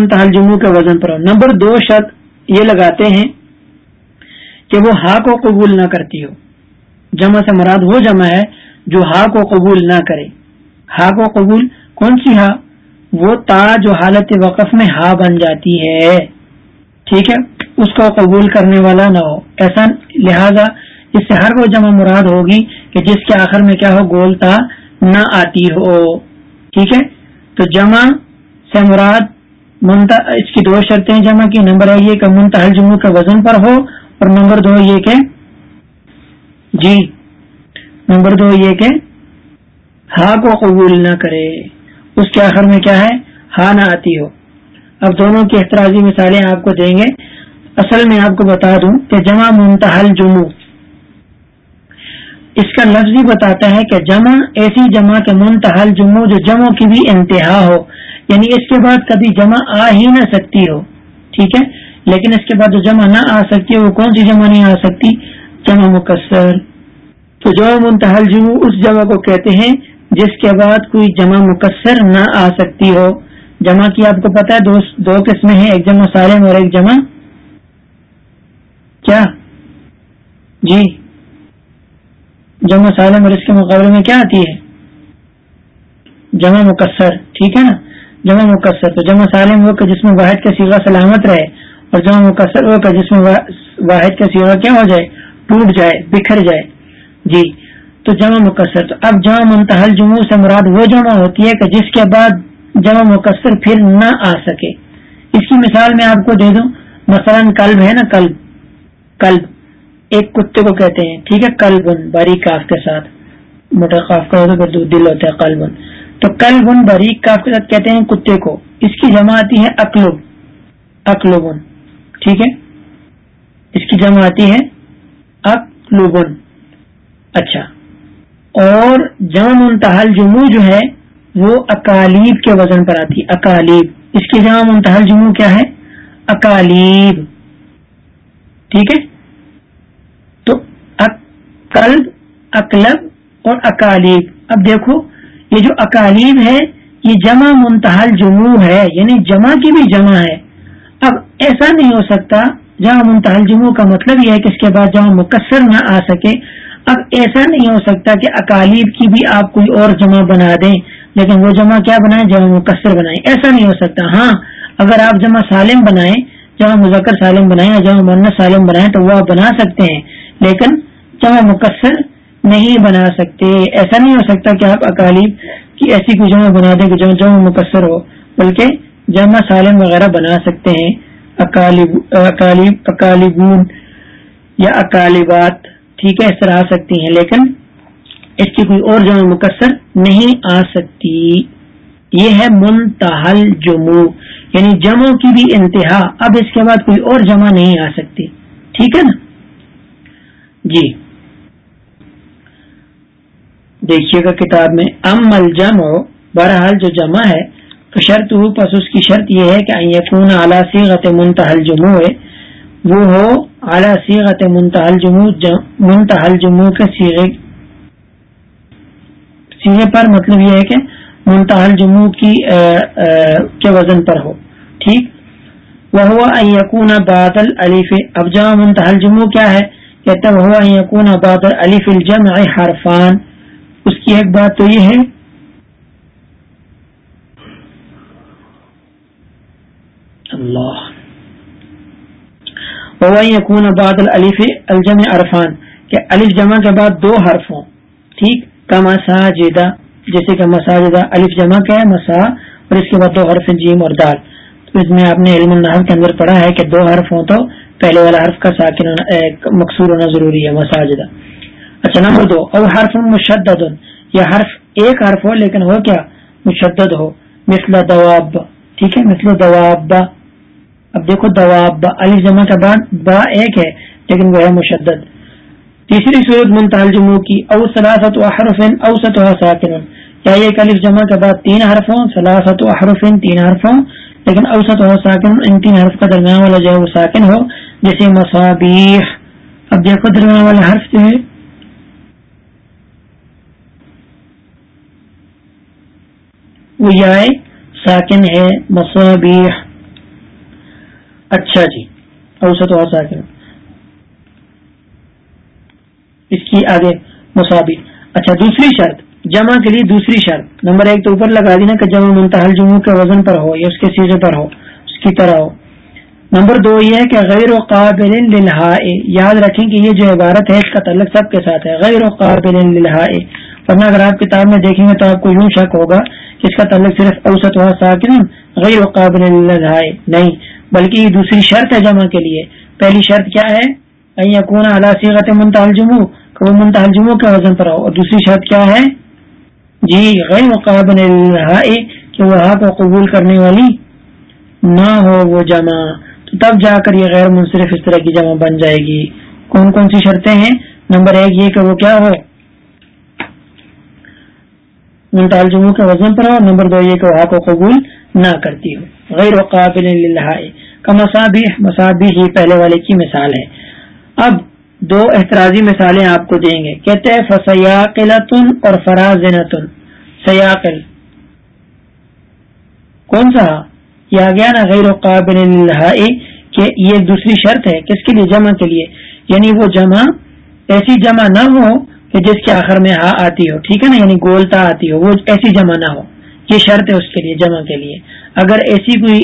منتحل جموں کے وزن پر نمبر دو شرط یہ لگاتے ہیں کہ وہ ہا کو قبول نہ کرتی ہو۔ جمع سے مراد وہ جمع ہے جو ہا کو قبول نہ کرے۔ ہا کو قبول کون سی ہا وہ تا جو حالت وقف میں ہا بن جاتی ہے۔ ٹھیک ہے؟ اس کو قبول کرنے والا نہ ہو۔ ایسا لہذا اس سے ہر وہ جمع مراد ہوگی کہ جس کے آخر میں کیا ہو؟ گولتا نہ آتی ہو۔ ٹھیک ہے؟ تو جمع سے مراد اس کی دو شرطیں جمع کی۔ نمبر ہے یہ کہ منتحل جمعوں کے وزن پر ہو اور نمبر دو یہ کہ جی۔ نمبر دو یہ کہ ہا کو قبول نہ کرے۔ اس کے آخر میں کیا ہے؟ ہا نہ آتی ہو۔ اب دونوں کی احتراضی مثالیں آپ کو دیں گے۔ اصل میں آپ کو بتا دوں کہ جمع منتحل جموں اس کا لفظ ہی بتاتا ہے کہ جمع ایسی جمع کے منتحل جموں جو جمعوں کی بھی انتہا ہو۔ یعنی اس کے بعد کبھی جمع آ ہی نہ سکتی ہو، ٹھیک ہے؟ لیکن اس کے بعد جو جمع نہ آ سکتی وہ کون سی جمع نہیں آ سکتی؟ جمع مکسر۔ تو جمع منتحل جموں اس جمع کو کہتے ہیں جس کے بعد کوئی جمع مکسر نہ آ سکتی ہو۔ جمع کی آپ کو پتا ہے، دو دو قسمیں ہیں، ایک جمع سالم اور ایک جمع کیا؟ جی۔ جمع سالم اور اس کے مقابلے میں کیا آتی ہے؟ جمع مقصر ٹھیک ہے نا؟ جمع مقصر، تو جمع سالم وہ کہ جس میں واحد کا سیوا سلامت رہے اور جمع مقصر وہ کہ جس میں واحد کا سیوا کیا ہو جائے؟ ٹوٹ جائے، بکھر جائے۔ جی تو جمع مقصر، تو اب جمع منتحل جموں سے مراد وہ جمع ہوتی ہے کہ جس کے بعد جمع مقصر پھر نہ آ سکے۔ اس کی مثال میں آپ کو دے دوں۔ مثلا کلب ہے نا کلب کلب ایک کتے کو کہتے ہیں، ٹھیک ہے؟ کل بن باریک کاف کے ساتھ۔ موٹا کاف کا ہوتا ہے دل ہوتا ہے کل تو کل بن باریک کاف ساتھ کہتے ہیں کتے کو۔ اس کی جمع آتی ہے اکلوب اکلوبن ٹھیک ہے؟ اس کی جمع آتی ہے اکلوبن اچھا۔ اور جمع منتحل جموں جو ہے، وہ اکالیب کے وزن پر آتی ہے۔ اکالیب اس کی جمع منتحل جموں کیا ہے؟ اکالیب ٹھیک ہے؟ قلب اکلب اور اکالیب اب دیکھو یہ جو اکالیب ہے، یہ جمع منتحل جموں ہے یعنی جمع کی بھی جمع ہے۔ اب ایسا نہیں ہو سکتا، جمع منتحل جموں کا مطلب یہ ہے کہ اس کے بعد جمع مکسر نہ آ سکے۔ اب ایسا نہیں ہو سکتا کہ اکالیب کی بھی آپ کوئی اور جمع بنا دیں، لیکن وہ جمع کیا بنائیں؟ جمع مکسر بنائیں۔ ایسا نہیں ہو سکتا۔ ہاں اگر آپ جمع سالم بنائیں، جمع مذکر سالم بنائیں یا جمع منت سالم بنائیں، تو وہ آپ بنا سکتے ہیں۔ لیکن جمع مقصر نہیں بنا سکتے۔ ایسا نہیں ہو سکتا کہ آپ اکالیب کی ایسی کوئی جمع بنا دیں کہ جو جمع مقصر ہو، بلکہ جمع سالم وغیرہ بنا سکتے ہیں۔ اکالیب اکالیبون یا اکالبات ٹھیک ہے، اس طرح آ سکتی ہیں، لیکن اس کی کوئی اور جمع مقصر نہیں آ سکتی۔ یہ ہے منتحل جموں یعنی جمعوں کی بھی انتہا۔ اب اس کے بعد کوئی اور جمع نہیں آ سکتی۔ ٹھیک ہے نا؟ جی۔ دیکھیے گا کتاب میں ام الجم ہو بہرحال جو جمع ہے تو شرط ہو پس اس کی شرط یہ ہے کہ یقون اعلیٰ سیغت منتحل جموں ہے وہ ہو اعلیٰ سیغت منتحل جموں منتحل جموں کے سیغے سیغے پر مطلب یہ ہے کہ منتحل جموں کی، آ آ، کے وزن پر ہو، ٹھیک؟ وہ ہوا یقون بادل علیف اب جمع منتحل جموں کیا ہے؟ کہتا وہ ہوا یقون بادل علیف الجمع حرفان۔ اس کی ایک بات تو یہ ہے اللہ۔ یقون بادل الف الجم عرفان۔ کہ الف جمع کے بعد دو حرف ہوں۔ ٹھیک؟ کا مساجدہ جیسے کہ مساجدہ الف جمع کا ہے مسا اور اس کے بعد دو حرف جیم اور دال۔ تو اس میں آپ نے علم النحل کے اندر پڑھا ہے کہ دو حرف ہوں تو پہلے والا حرف کا ساکن مقصور ہونا ضروری ہے مساجدہ اچھا نمبر دو اور حرف مشدد، یا حرف ایک حرف ہو، لیکن ہو کیا؟ مشدد ہو۔ مثل دواب، ٹھیک ہے؟ مثل دواب۔ اب دیکھو دواب علی جمع کا بعد با ایک ہے، لیکن وہ ہے مشدد۔ تیسری صورت منتحل جموں کی، او سلاست و حرف، اوسط ساکن۔ یا ایک الف جمع کے بعد تین حرف ہوں سلاست و حرف، تین حرف ہوں، لیکن اوسط و ساکن، ان تین حرف کا درمیان والا جو ہے وہ ساکن ہو، جیسے مسابیح اب دیکھو درمیان والا حرف جو ہے وہ یا ساکن ہے، مصابیح۔ اچھا جی اوسط و ساکن۔ اس کی آگے مساوی اچھا دوسری شرط، جمع کے لیے دوسری شرط۔ نمبر ایک تو اوپر لگا دینا کہ جمع منتحل جمعوں کے وزن پر ہو، یا اس کے سیزے پر ہو، اس کی طرح ہو۔ نمبر دو یہ ہے کہ غیر و قابل یاد رکھیں کہ یہ جو عبارت ہے، اس کا تعلق سب کے ساتھ ہے۔ غیر و قابل ورنہ اگر آپ کتاب میں دیکھیں گے تو آپ کو یوں شک ہوگا کہ اس کا تعلق صرف اوسط و ساکن غیر قابل نہیں، بلکہ یہ دوسری شرط ہے جمع کے لیے۔ پہلی شرط کیا ہے؟ یقون اعلیٰ سیغت منتحل جموں کہ وہ منتحل جموں کے وزن پر ہو۔ اور دوسری شرط کیا ہے؟ جی غیر مقابل کہ وہ کو قبول کرنے والی نہ ہو وہ جمع۔ تو تب جا کر یہ غیر منصرف اس طرح کی جمع بن جائے گی۔ کون کون سی شرطیں ہیں؟ نمبر ایک یہ کہ وہ کیا ہو؟ منتال جموں کے وزن پر ہو نمبر دو یہ کہ وہ کو قبول نہ کرتی ہو۔ غیر وقابل کا مسابی مسابی ہی پہلے والے کی مثال ہے۔ اب دو احتراضی مثالیں آپ کو دیں گے۔ کہتے ہیں فسیاقلتن اور فراز سیاقل۔ کون سا؟ یہ آ گیا نا، غیر قابل کہ یہ دوسری شرط ہے۔ کس کے لیے؟ جمع کے لیے۔ یعنی وہ جمع، ایسی جمع نہ ہو جس کے آخر میں ہاں آتی ہو، ٹھیک ہے نا؟ یعنی گولتا آتی ہو، وہ ایسی جمع نہ ہو۔ یہ شرط ہے اس کے لیے، جمع کے لیے۔ اگر ایسی کوئی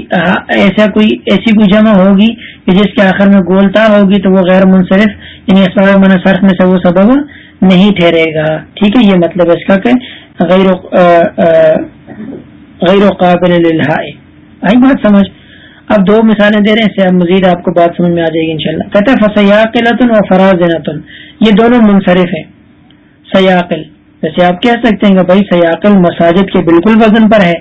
ایسا کوئی، ایسی کوئی جمع ہوگی کہ جس کے آخر میں گولتا ہوگی تو وہ غیر منصرف یعنی اسباب من صرف میں سے وہ سبب نہیں ٹھہرے گا۔ ٹھیک ہے؟ یہ مطلب اس کا کہ غیر غیر قابل آئی بات سمجھ؟ اب دو مثالیں دے رہے ہیں مزید آپ کو بات سمجھ میں آ جائے گی انشاءاللہ۔ کہتے ہیں فسیاقلتن و فراز یہ دونوں منصرف ہیں۔ سیاقل۔ ویسے آپ کہہ سکتے ہیں کہ بھائی سیاقل مساجد کے بالکل وزن پر ہے،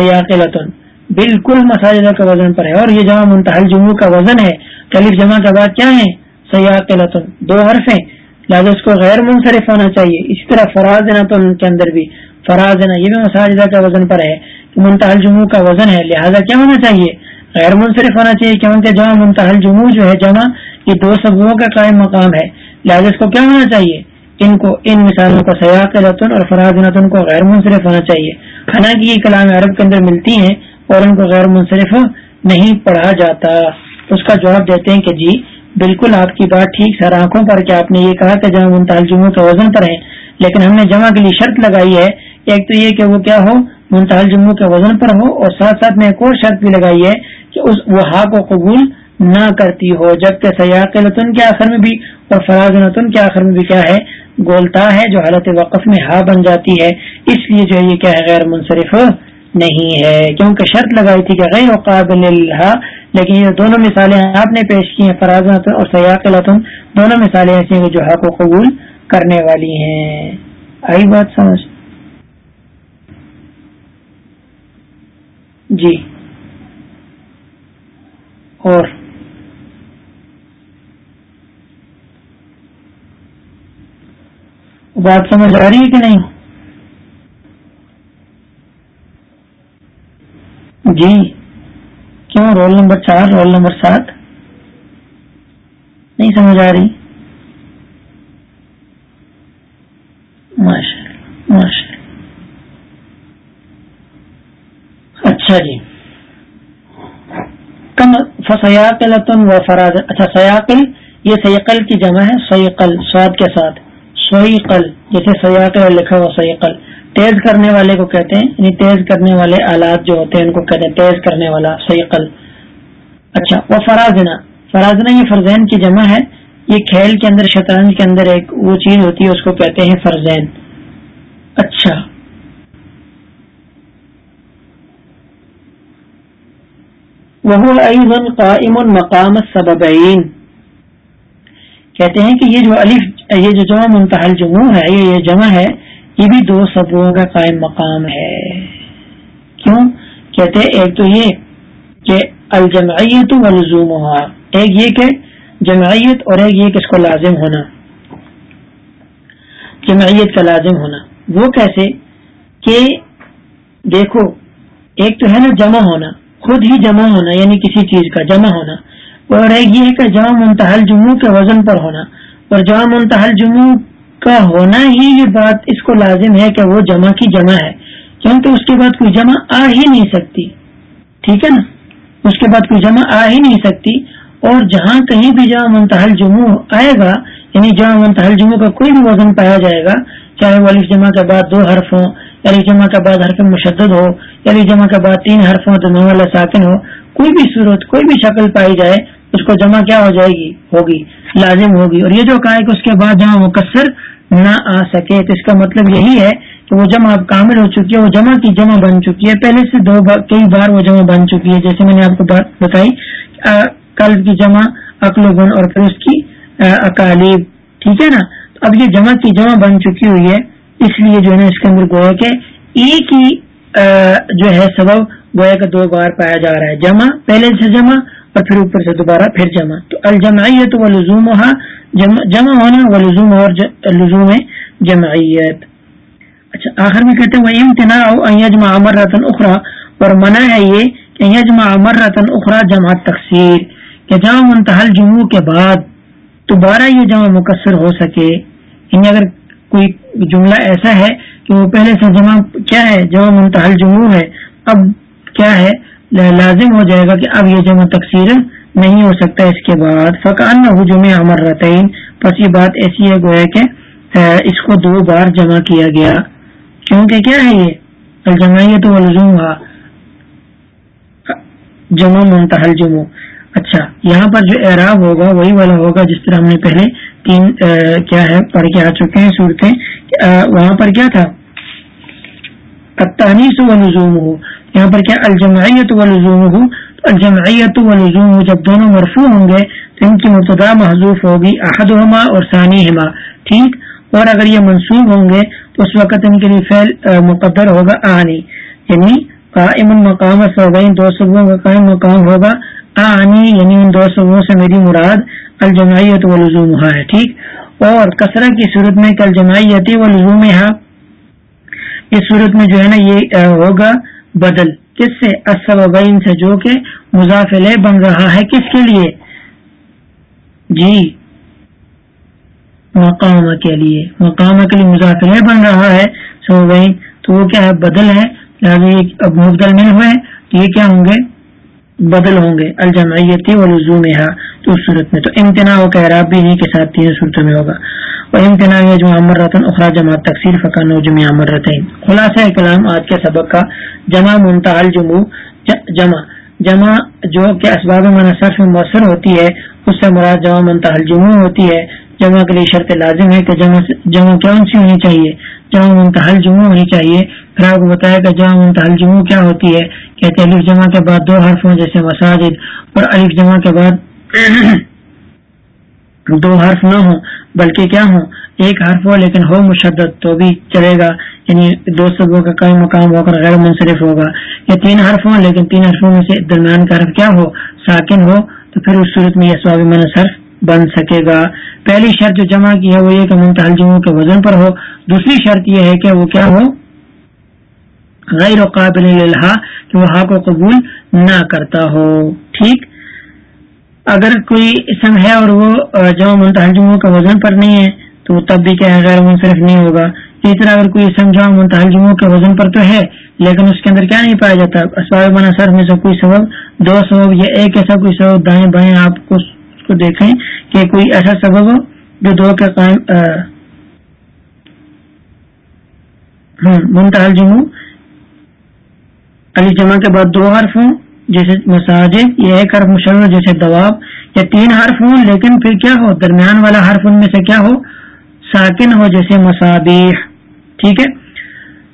سیاقلتن بالکل مساجد کا وزن پر ہے۔ اور یہ جمع منتحل جمعوں کا وزن ہے کلف جمع کے بعد کیا ہے؟ سیاقلتن، دو حرف ہیں۔ لہٰذا اس کو غیر منصرف ہونا چاہیے۔ اسی طرح فراز نتن کے اندر بھی فراز یہ بھی مساجدہ کا وزن پر ہے منتحل جمعوں کا وزن ہے۔ لہذا کیا ہونا چاہیے؟ غیر منصرف ہونا چاہیے، کیونکہ جمع منتحل جموں جو ہے جمع، یہ دو سبوں کا قائم مقام ہے۔ لہٰذا اس کو کیا ہونا چاہیے؟ ان کو ان مثالوں کا سیاق رتن اور فراز نتن کو غیر منصرف ہونا چاہیے۔ حالانکہ یہ کلام عرب کے اندر ملتی ہیں اور ان کو غیر منصرف نہیں پڑھا جاتا۔ اس کا جواب دیتے ہیں کہ جی بالکل آپ کی بات ٹھیک سر آنکھوں پر کہ آپ نے یہ کہا کہ جمع منتحل جمعوں کے وزن پر ہے لیکن ہم نے جمع کے لیے شرط لگائی ہے۔ ایک تو یہ کہ وہ کیا ہو منتحل جمعوں کے وزن پر ہو اور ساتھ ساتھ میں ایک اور شرط بھی لگائی ہے کہ اس وہ ہا کو قبول نہ کرتی ہو۔ جبکہ سیاق لطن کے آخر میں بھی اور فراز نتن کے آخر میں بھی کیا ہے؟ گولتا ہے جو حالت وقف میں ہا بن جاتی ہے۔ اس لیے جو ہے یہ کیا ہے؟ غیر منصرف نہیں ہے۔ کیونکہ شرط لگائی تھی کہ غیر قابل لیکن یہ دونوں مثالیں آپ نے پیش کی ہیں فراز اور سیاق لطن دونوں مثالیں ایسی ہیں جو حق کو قبول کرنے والی ہیں۔ آئی بات سمجھ۔ جی۔ اور بات سمجھ آ رہی ہے کہ نہیں؟ جی کیوں رول نمبر چار، رول نمبر سات؟ نہیں سمجھ آ رہی۔ ماشاء ماشاء اچھا جی۔ کم فسیاقل و فراز اچھا سیاقل یہ سیقل کی جمع ہے سیقل سواد کے ساتھ۔ سوئیقل جیسے سیاقل لکھا ہوا سیقل تیز کرنے والے کو کہتے ہیں یعنی تیز کرنے والے آلات جو ہوتے ہیں، ان کو کہتے ہیں تیز کرنے والا سیقل اچھا وہ فرازنا فرازنا یہ فرزین کی جمع ہے۔ یہ کھیل کے اندر، شطرنج کے اندر ایک وہ چیز ہوتی ہے، اس کو کہتے ہیں فرزین۔ اچھا۔ وہ ایزن قائم مقام سببین کہتے ہیں کہ یہ جو الف، یہ جو جمع منتحل جمع ہے، یہ جمع ہے، یہ بھی دو سبوں کا قائم مقام ہے۔ کیوں؟ کہتے ایک تو یہ کہ الجمعیت والزوم ایک یہ کہ جمعیت اور ایک یہ کہ اس کو لازم ہونا۔ جمعیت کا لازم ہونا۔ وہ کیسے؟ کہ دیکھو، ایک تو ہے نا جمع ہونا، خود ہی جمع ہونا یعنی کسی چیز کا جمع ہونا۔ اور ایک یہ کہ جمع منتحل جموں کے وزن پر ہونا۔ اور جمع منتحل جموں کا ہونا ہی یہ بات اس کو لازم ہے کہ وہ جمع کی جمع ہے۔ کیونکہ اس کے بعد کوئی جمع آ ہی نہیں سکتی۔ ٹھیک ہے نا؟ اس کے بعد کوئی جمع آ ہی نہیں سکتی۔ اور جہاں کہیں بھی جہاں منتحل جموں آئے گا یعنی جہاں منتحل جموں کا کوئی بھی وزن پایا جائے گا، چاہے وہ علی جمع کے بعد دو حرف ہوں، یا جمع کے بعد حرف مشدد ہو، یا جمع کے بعد تین حرف ہوں تو نو والا ساکن ہو کوئی بھی صورت، کوئی بھی شکل پائی جائے، اس کو جمع کیا ہو جائے گی؟ ہوگی، لازم ہوگی۔ اور یہ جو کہا ہے کہ اس کے بعد جہاں مقصر نہ آ سکے، تو اس کا مطلب یہی ہے کہ وہ جمع اب کامل ہو چکی ہے، وہ جمع کی جمع بن چکی ہے۔ پہلے سے دو بار، کئی بار وہ جمع بن چکی ہے۔ جیسے میں نے آپ کو بتائی قلب کی جمع گن، اور پھر اس کی اکالیب۔ ٹھیک ہے نا؟ تو اب یہ جمع کی جمع بن چکی ہوئی ہے۔ اس لیے جو ہے نا، اس کے اندر گویا کہ ایک ہی جو ہے سبب گویا کا دو بار پایا جا رہا ہے جمع، پہلے سے جمع اور پھر اوپر سے دوبارہ پھر جمع۔ تو الجمعیت و لزوم جمع ہونا و لزوم اور لزوم جمعیت۔ اچھا آخر میں کہتے ہیں وہ امتنا امر رتن اخرا اور منع ہے یہ کہ یجما امر رتن اخرا جمع تقسیر کہ جمع منتحل جمعوں کے بعد دوبارہ یہ جمع مقصر ہو سکے۔ یعنی اگر کوئی جملہ ایسا ہے کہ وہ پہلے سے جمع کیا ہے، جمع منتحل جموں ہے، اب کیا ہے؟ لازم ہو جائے گا کہ اب یہ جمع تقسیر نہیں ہو سکتا اس کے بعد۔ فقان جمع امر رتعین بس یہ بات ایسی ہے گویا کہ اس کو دو بار جمع کیا گیا۔ کیونکہ کیا ہے یہ؟ الجمعیت و لزوم جمع منتحل جموں اچھا یہاں پر جو اعراب ہوگا، وہی والا ہوگا جس طرح ہم نے پہلے تین کیا ہے، پڑھ کے آ چکے ہیں صورتیں وہاں پر کیا تھا؟ تانیس و لزوم ہو یہاں پر کیا الجمعیت و لزوم ہو الجمعیت و لزوم جب دونوں مرفوع ہوں گے تو ان کی مبتدا محضوف ہوگی احد اور ثانی ہما ٹھیک؟ اور اگر یہ منسوخ ہوں گے تو اس وقت ان کے لیے فعل مقدر ہوگا آنی یعنی قائم المقام صوبین دو صبح کا قائم مقام ہوگا آنی یعنی ان دو صبحوں سے میری مراد الجمعیت و لزوم ہے، ٹھیک؟ اور کثرہ کی صورت میں کل جمعیتی و لزوم اس صورت میں جو ہے نا یہ ہوگا بدل۔ کس سے؟ اسبین سے جو کہ مضافل بن رہا ہے کس کے لیے؟ جی مقام کے لیے۔ مقام کے لیے مضافل بن رہا ہے سبین تو وہ کیا ہے؟ بدل ہے اب مبدل میں ہوئے، یہ کیا ہوں گے؟ بدل ہوں گے۔ الجمعیتی و لزوم اس صورت میں تو امتنا و کہراب بھی نہیں کے ساتھ تین صورتوں میں ہوگا۔ اور امتنا جو امر رتن اخرا جماعت تقسیر فقان و جمع امر رتن خلاصہ کلام آج کے سبق کا جمع منتحل جمع جمع جمع جو کہ اسباب منصرف میں مؤثر ہوتی ہے، اس سے مراد جمع منتحل جمع ہوتی ہے۔ جمع کے لیے شرط لازم ہے کہ جمع جمع کون سی ہونی چاہیے؟ جمع منتحل جمع ہونی چاہیے۔ پھر آپ کو بتایا کہ جمع منتحل جمع کیا ہوتی ہے؟ کہتے علیف جمع کے بعد دو حرف جیسے مساجد، اور علیف جمع کے بعد دو حرف نہ ہوں، بلکہ کیا ہوں؟ ایک حرف ہو لیکن ہو مشدد تو بھی چلے گا یعنی دو سبوں کا کئی مقام ہو کر غیر منصرف ہوگا۔ یا تین حرف ہوں، لیکن تین حرفوں میں سے درمیان کا حرف کیا ہو؟ ساکن ہو، تو پھر اس صورت میں یہ سوابی منصرف بن سکے گا۔ پہلی شرط جو جمع کی ہے وہ یہ کہ منتحل جمعوں کے وزن پر ہو۔ دوسری شرط یہ ہے کہ وہ کیا ہو؟ غیر و قابل کہ وہ حق و قبول نہ کرتا ہو۔ ٹھیک؟ اگر کوئی اسم ہے اور وہ جمع منتحل جمعوں کے وزن پر نہیں ہے، تو تب بھی کیا غیر منصرف نہیں ہوگا۔ اسی طرح اگر کوئی اسم جمع منتحل جمعوں کے وزن پر تو ہے، لیکن اس کے اندر کیا نہیں پایا جاتا؟ اسباب بنا سر میں سے کوئی سبب، دو سبب یا ایک ایسا کوئی سبب، دائیں بائیں آپ کو کو دیکھیں کہ کوئی ایسا سبب ہو جو دو کے قائم ہاں، منتحل جموں علی جمع کے بعد دو حرف ہوں جیسے مساجد یا ایک حرف مشرف، جیسے دواب یا تین حرف ہوں، لیکن پھر کیا ہو؟ درمیان والا حرف ان میں سے کیا ہو؟ ساکن ہو، جیسے مسابیح ٹھیک ہے؟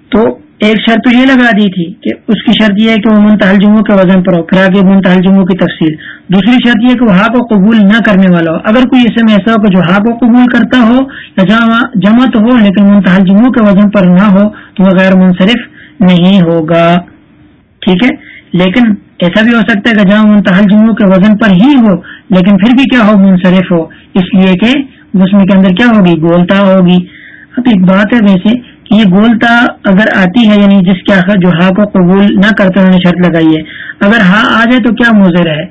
تو ایک شرط تو یہ لگا دی تھی کہ اس کی شرط یہ ہے کہ وہ منتحل جموں کے وزن پر ہو، پھر آگے منتحل جموں کی تفصیل۔ دوسری شرط یہ کہ وہ ہاں کو قبول نہ کرنے والا ہو۔ اگر کوئی اسے میں ایسا ہو کہ جو ہاں کو قبول کرتا ہو یا جمع جمع تو ہو، لیکن منتحل جموں کے وزن پر نہ ہو، تو وہ غیر منصرف نہیں ہوگا۔ ٹھیک ہے؟ لیکن ایسا بھی ہو سکتا ہے کہ جہاں منتحل جموں کے وزن پر ہی ہو، لیکن پھر بھی کیا ہو، منصرف ہو۔ اس لیے کہ اس میں کے اندر کیا ہوگی؟ گولتا ہوگی۔ اب ایک بات ہے ویسے یہ گولتا اگر آتی ہے یعنی جس کے آخر جو ہاں کو قبول نہ کرتے، انہوں نے شرط لگائی ہے۔ اگر ہاں آ جائے تو کیا مضر ہے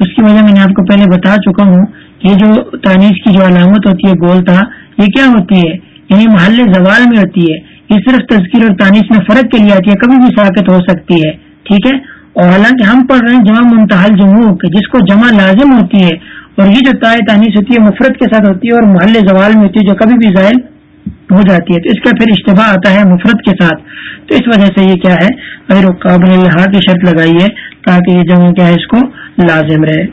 اس کی وجہ میں نے آپ کو پہلے بتا چکا ہوں یہ جو تانیس کی جو علامت ہوتی ہے گولتا، یہ کیا ہوتی ہے؟ یعنی محل زوال میں ہوتی ہے۔ یہ صرف تذکیر اور تانیس میں فرق کے لیے آتی ہے، کبھی بھی ساکت ہو سکتی ہے۔ ٹھیک ہے؟ اور حالانکہ ہم پڑھ رہے ہیں جمع منتحل جموں کے، جس کو جمع لازم ہوتی ہے اور یہ جو تائے تانیس ہوتی ہے مفرت کے ساتھ ہوتی ہے اور محل زوال میں ہوتی ہے جو کبھی بھی زائل ہو جاتی ہے، تو اس کا پھر اشتباہ آتا ہے مفرت کے ساتھ۔ تو اس وجہ سے یہ کیا ہے؟ اگر قابل اللہ کی شرط لگائی ہے تاکہ یہ جمع کیا ہے، اس کو لازم رہے۔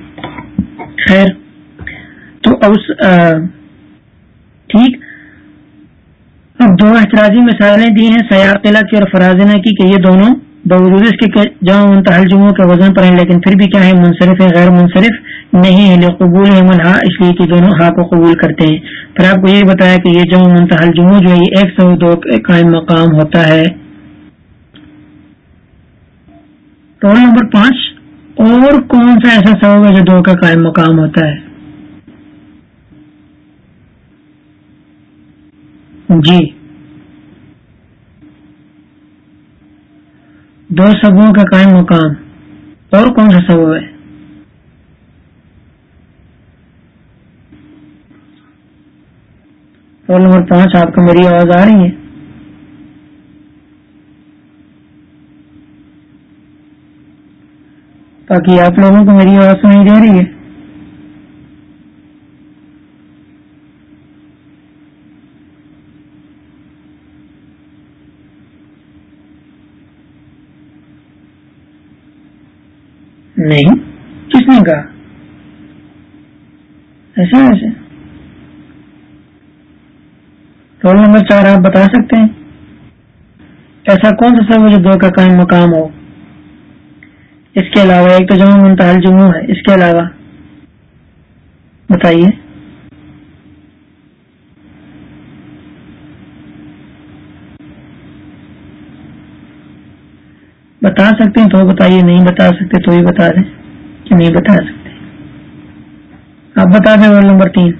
خیر، تو اس ٹھیک۔ اب دو احتراضی مثالیں دی ہیں، سیاق کی اور فرازنہ کی، کہ یہ دونوں باوجود اس کے جمع منتحل جمعوں کے وزن پر ہیں، لیکن پھر بھی کیا ہے منصرف ہے غیر منصرف نہیں ہے قبول ہے ملحا اس لیے کہ دونوں ہا کو قبول کرتے ہیں۔ پھر آپ کو یہ بتایا کہ یہ جمع منتحل جمعہ جو ہے، یہ ایک سو دو قائم مقام ہوتا ہے۔ رول نمبر پانچ، اور کون سا ایسا سبب ہے جو دو کا قائم مقام ہوتا ہے؟ جی۔ دو سبوں کا قائم مقام۔ اور کون سا سبو ہے؟ رول نمبر پانچ، آپ کو میری آواز آ رہی ہے؟ باقی آپ لوگوں کو میری آواز سنائی دے رہی ہے۔ نہیں۔ کس نے کہا؟ ایسا ایسے رول نمبر چار آپ بتا سکتے ہیں۔ ایسا کون سا سب جو دو کا قائم مقام ہو؟ اس کے علاوہ ایک تو جمع منتحل جموں ہے۔ اس کے علاوہ بتائیے۔ بتا سکتے ہیں تو بتائیے، نہیں بتا سکتے تو ہی بتا دیں کہ نہیں بتا سکتے۔ آپ بتا دیں رول نمبر تین۔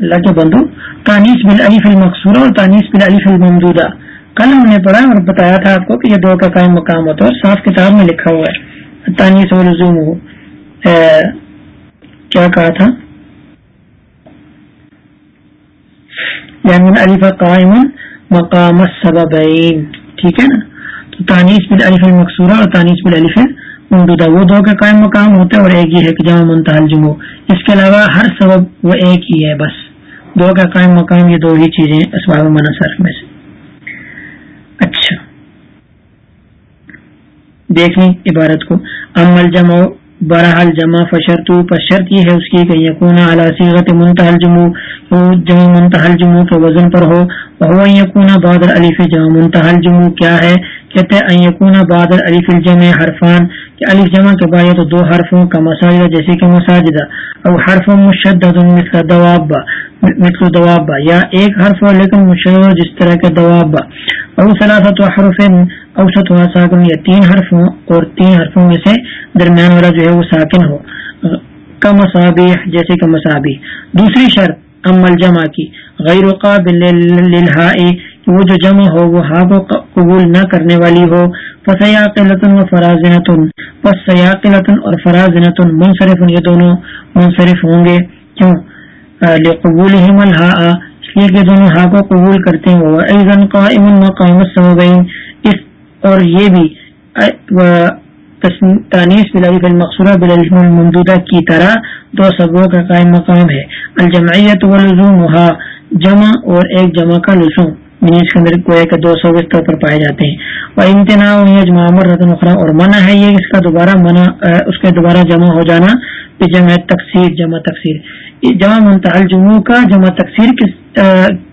اللہ کے بندو تانیس بل علیف المقصورہ اور تانیس بل علیف الممدودہ۔ کل ہم نے پڑھا اور بتایا تھا آپ کو کہ یہ دو کا قائم مقام ہوتا ہے اور صاف کتاب میں لکھا ہوا ہے۔ تانیس و لزوم ہو کیا کہا تھا؟ یعنی علیف قائم مقام سببین ٹھیک ہے نا؟ تو تانیس بل علیف المقصورہ اور تانیس بل علیف ممدودہ وہ دو کا قائم مقام ہوتا ہے اور ایک ہی ہے کہ جمع منتحل جمع اس کے علاوہ ہر سبب وہ ایک ہی ہے بس۔ دو کا قائم مقام یہ دو ہی چیزیں اسباب منصرف میں سے۔ اچھا۔ دیکھ لیں عبارت کو۔ عمل جمع برحال جمع فشرت، پر شرط یہ ہے اس کی کہ یقون اعلیٰ سیغت منتحل جموں جمع منتحل جموں کے وزن پر ہو وہ یقون بادر علیف جمع منتحل جموں کیا ہے؟ کہتے ہیں یقون بادر علیف الجمع حرفان کہ علیف جمع کے بعد تو دو حرفوں کا مساجدہ جیسے کہ مساجدہ اور حرف مشدد مثل دواب مثل دواب یا ایک حرف ہو لیکن مشدد جس طرح کے دواب اور ثلاثت حرف اوسط ہوا ساکن یا تین حرفوں اور تین حرفوں میں سے درمیان والا جو ہے وہ ساکن ہو۔ کا مسابی جیسے کہ مسابی دوسری شرط، عمل جمع کی۔ غیر قابل وہ جو جمع ہو، وہ ہا کو قبول نہ کرنے والی ہو۔ فسیاق لطن و فرازنتن پس سیاق لطن اور فرازنت منصرف، یہ دونوں منصرف ہوں گے۔ کیوں؟ قبول ہی ملحا اس لیے کہ دونوں ہا کو قبول کرتے ہیں۔ وہ ایزن قائم مقام السببین اس اور یہ بھی تانیس بلاف المقصورہ بلالم کی طرح دو سبوں کا قائم مقام ہے۔ الجمعیت واللزوم جمع اور ایک جمع کا لزوم۔ یعنی کے اندر کوئی کہ دو سو اس طور پر پائے جاتے ہیں۔ اور امتنا رتن اخرا اور منع ہے یہ اس کا دوبارہ منع اس کے دوبارہ جمع ہو جانا۔ جمع تقسیر جمع تقسیر جمع منتحل جمعوں کا جمع تقسیر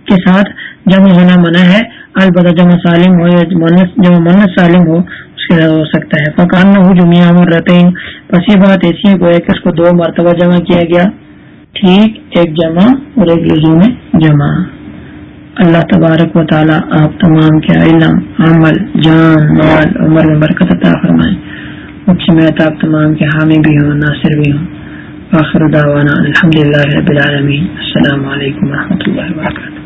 کے ساتھ جمع ہونا منع ہے۔ البتہ جمع سالم ہو یا جمع منت سالم ہو، اس کے ساتھ ہو سکتا ہے۔ فقان نہ ہو جمعہ امر رہتے ہیں بس یہ بات ایسی ہے کہ اس کو دو مرتبہ جمع کیا گیا۔ ٹھیک، ایک جمع اور ایک لزوم جمع۔ اللہ تبارک و تعالی آپ تمام کے علم، عمل، جان، مال عمر میں برکت عطا فرمائیں مجھ میں آپ تمام کے حامی بھی ہوں، ناصر بھی ہوں۔ آخر دعوانا الحمدللہ رب العالمین۔ السلام علیکم و رحمۃ اللہ وبرکاتہ۔